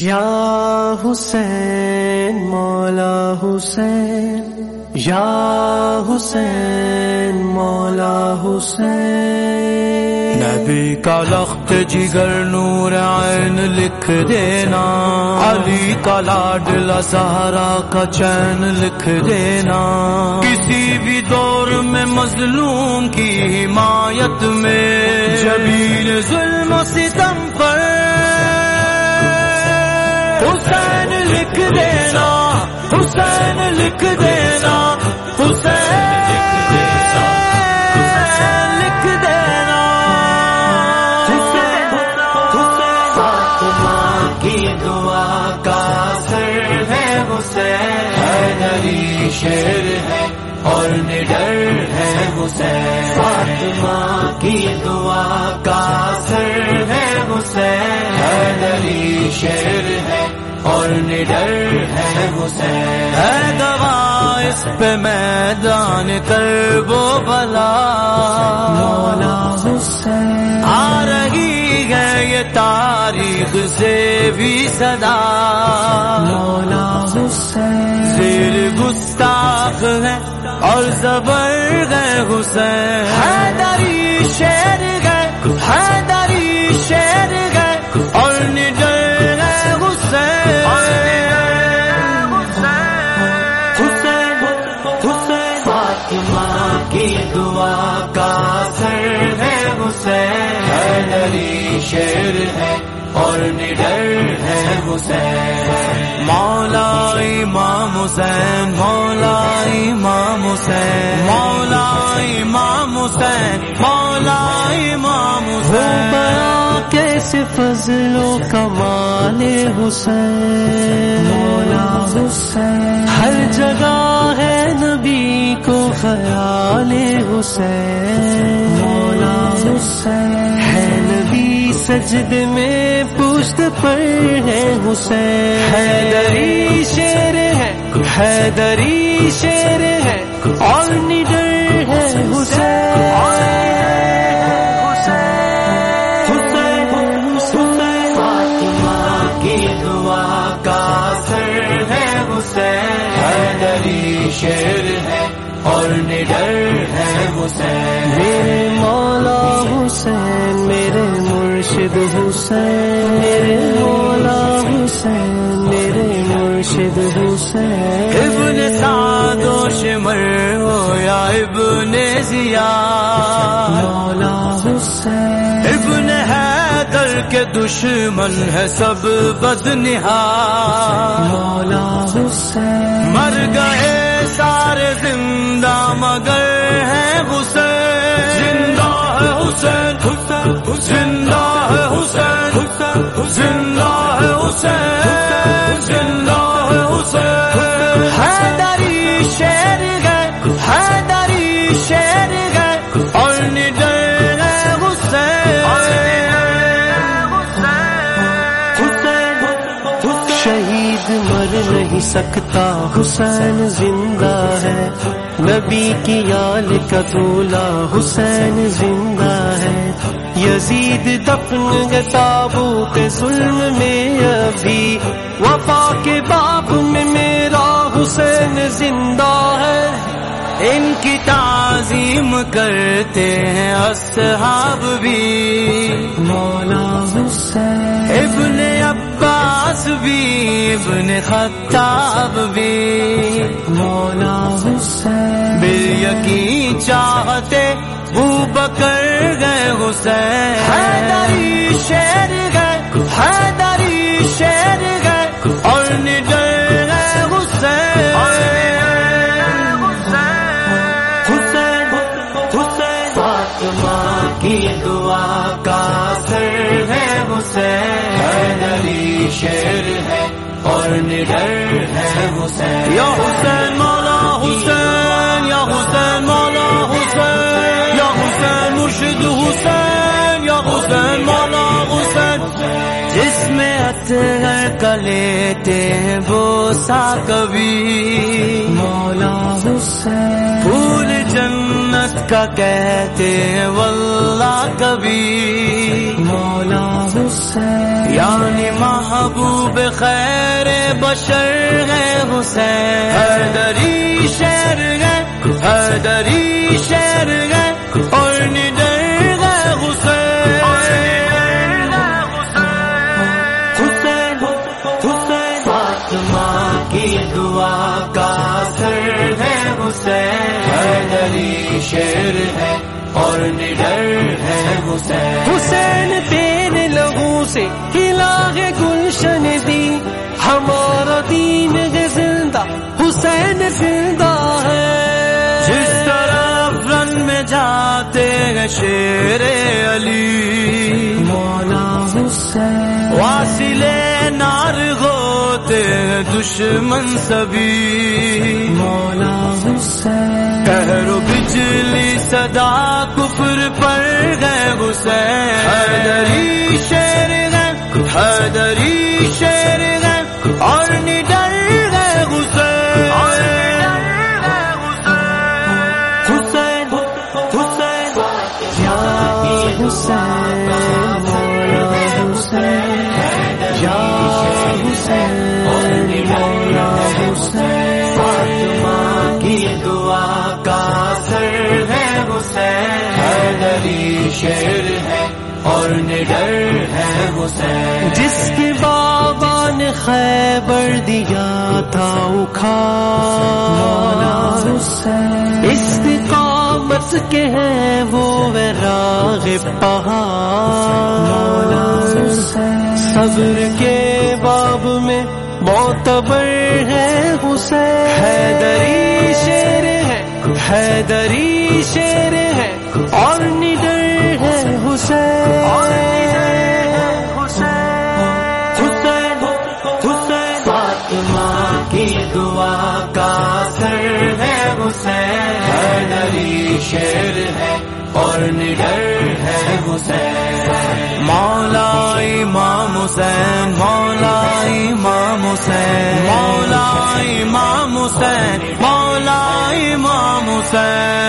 یا حسین، مولا حسین، یا حسین، مولا حسین۔ نبی کا لخت جگر نور عین لکھ دینا، علی کا لاڈلا سہارا کا چین لکھ دینا۔ کسی بھی دور میں مظلوم کی حمایت میں جبین ظلم و ستم پر لکھ دینا، حسین لکھ دینا کی دعا کا سر ہے حسین شیر ہے اور نڈر ہے حسین۔ فاطمہ کی دعا کا سر ہے حسین، حیدری شیر ہے اور نڈر ہے حسین۔ پہ میدان کر وہ بلا۔ آ رہی ہے یہ تاریخ سے بھی صدا۔ زیر گستاخ ہے اور زبر گئے حسین۔ کی دعا کا سر ہے حسین۔ حیدری شیر ہے اور نڈر ہے حسین۔ مولا امام حسین مولا امام حسین۔ مولا امام حسین مولا امام حسین۔ بیا کیسے فضل و کمال حسین۔ مولا حسین ہر جگہ ہے کو خیال حسین مولا حسین۔ ہے نبی سجد میں پشت پر ہے حسین۔ حیدری شیر ہے حیدری شیر ہے۔ اور نڈر ہے حسین۔ فاطمہ حسین۔ میرے مولا حسین میرے مرشد حسین۔ میرے مولا حسین میرے مرشد حسین۔ ابن سعد و شمر ہو یا ابن ضیا مولا حسین۔ ابن حیدر کے دشمن ہے سب بدنہا مولا حسین۔ زندہ ہے حسین زندہ ہے حسین زندہ ہے حسین۔ نہیں سکتا حسین زندہ ہے۔ نبی کی آل کا دولہ حسین زندہ ہے۔ یزید دفن تابوت ظلم میں ابھی۔ وفا کے باب میں میرا حسین زندہ ہے۔ ان کی تعظیم کرتے ہیں اصحاب بھی۔ مولا حسین۔ ابن بھی ابن خطاب بھی مولا حسین بال یقین چاہتے وہ بکر گئے حسین حیدری شیر گئے، حیدری شیر گئے، اور نڈر گئے حسین۔ حسین حسین، فاطمہ کی دعا کا سر ہے حسین۔ شیر ہے اور نڈر ہے حسین۔ یا حسین مولا حسین یا حسین مولا حسین یا حسین مرشد حسین یا حسین مولا حسین۔ جس میں اطہر کا لیتے ہیں بوسا کبھی۔ مولا حسین۔ پھول جنت کا کہتے ہیں واللہ کبھی۔ مولا حسین۔ یعنی محبوب خیر بشر ہے حسین۔ حیدری شہر ہے حیدری شہر ہے اور نڈر ہے حسین۔ حسین حسین۔ فاطمہ کی دعا کا اثر ہے حسین۔ حیدری شیر ہے اور نڈر ہے حسین۔ سے ہلا ہے گلشن دی۔ ہمارا دین ہے زندہ حسین زندہ ہے۔ جس طرف رن میں جاتے ہیں شیر علی۔ مولا حسین۔ واصل نار ہوتے ہیں دشمن سبھی۔ مولا حسین۔ کہر و بجلی صدا کفر پر گئے حسین۔ شیر ہے اور نڈر ہے حسین۔ جس کے بابا نے خیبر دیا تھا مولا اکھا حسین۔ استقامت کے ہیں وہ پہاڑ۔ حسین۔ صبر کے باب میں معتبر ہے حسین۔ حیدری شیر ہے حیدری شیر ہے اور دعا کا سر ہے حسین علی شیر ہے اور نڈر ہے حسین مولا امام حسین مولا امام حسین مولا امام حسین مولا امام حسین۔